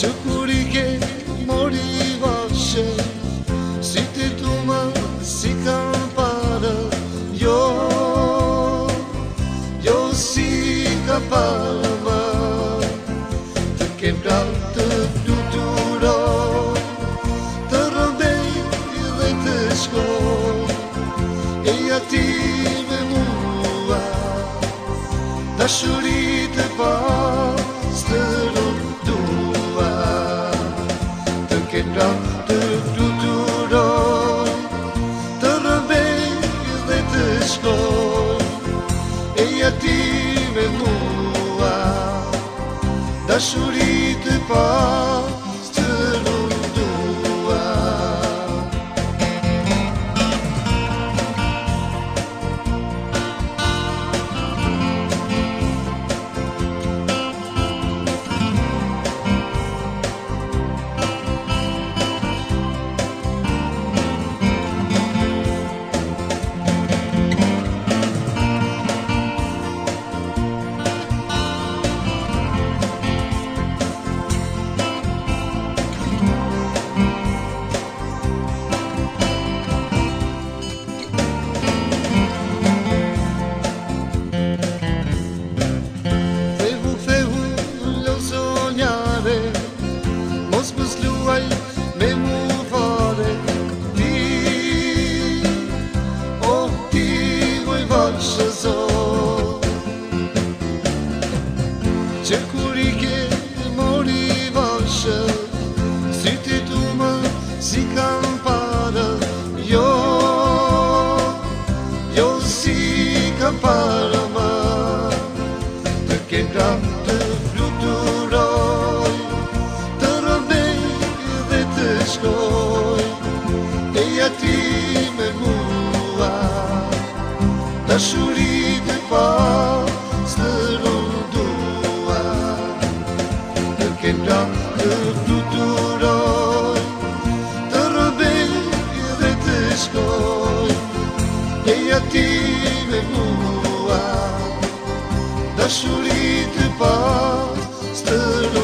që kur i ke mori i vashë Si ti tu ma, si ka parë Jo, jo si ka parë ma Të kem pravë të duturo Të rëbej dhe të shko E ja ti me mua Dashurit e parë kenda të tuturoj Të rëvej dhe të shkoj E jati me mua Dashurit të parë shkoj E ja ti me mua Ta shurit e pa Së rëndua Në këndra të tuturoj Të rëbel dhe të shkoj E ja ti me mua Ta shurit e pa Së rëndua